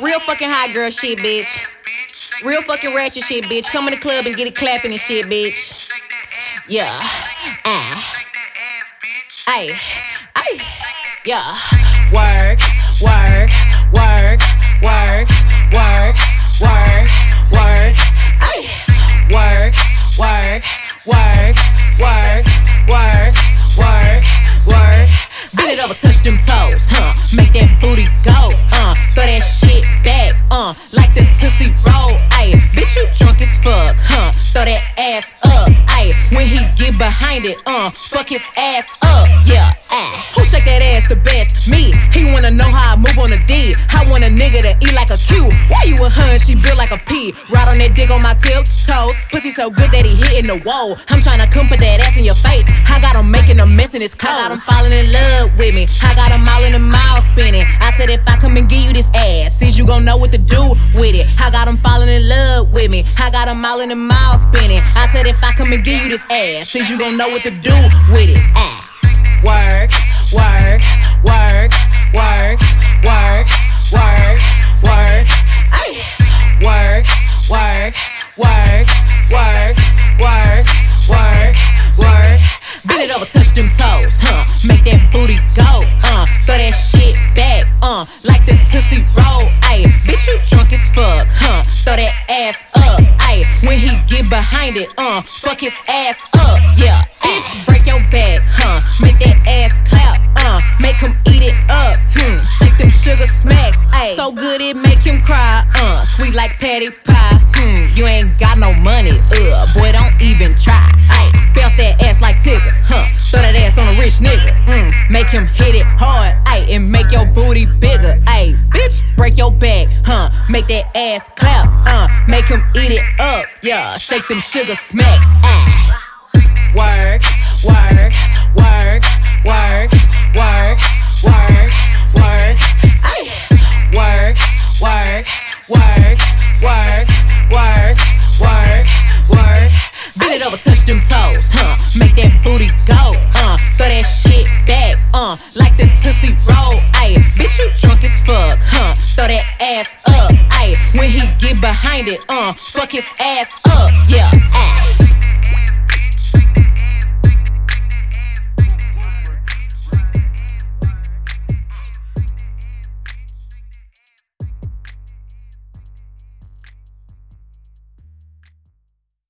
Real fucking hot girl shit, bitch. Real fucking ratchet shit, bitch. Come in the club and get it clapping and shit, bitch. Yeah. Ah. Ay. Ay. Yeah. Work, work, it, uh. Fuck his ass up, yeah, ah. Who shake that ass the best? Me. He wanna know how I move on the D. I want a nigga to eat like a Q. Why you a hun? She built like a P. Ride on that dick on my tiptoes. Pussy so good that he hitting the wall. I'm tryna come put that ass in your face. I got him making a mess in his car. I got him falling in love with me. I got him all in the mouth spinning. I said if I come and give you this ass, since you gon' know what to do with it. I got him falling with me. I got him all in the mouth spinning. I said if I come and give you this ass, since you gon' know what to do with it. Ah. Work, work, work, work, work, work, work. Ay. Work, work, work, work, work, work, work. Bend it over, touch them toes, huh? Make that booty behind it, uh. Fuck his ass up, yeah. Bitch, break your back, huh? Make that ass clap, uh. Make him eat it up, hmm. Shake them sugar smacks, ayy. So good it make him cry, uh. Sweet like Patti pie, hmm. You ain't got no money, uh. Boy, don't even try, ayy. Bounce that ass like Tigger, huh? Throw that ass on a rich nigga, mm. Make him hit it hard, ayy. And make your booty bigger, ayy. Bitch, break your back? Make that ass clap, uh. Make him eat it up, yeah. Shake them sugar smacks, ah. it, uh, fuck his ass up, yeah.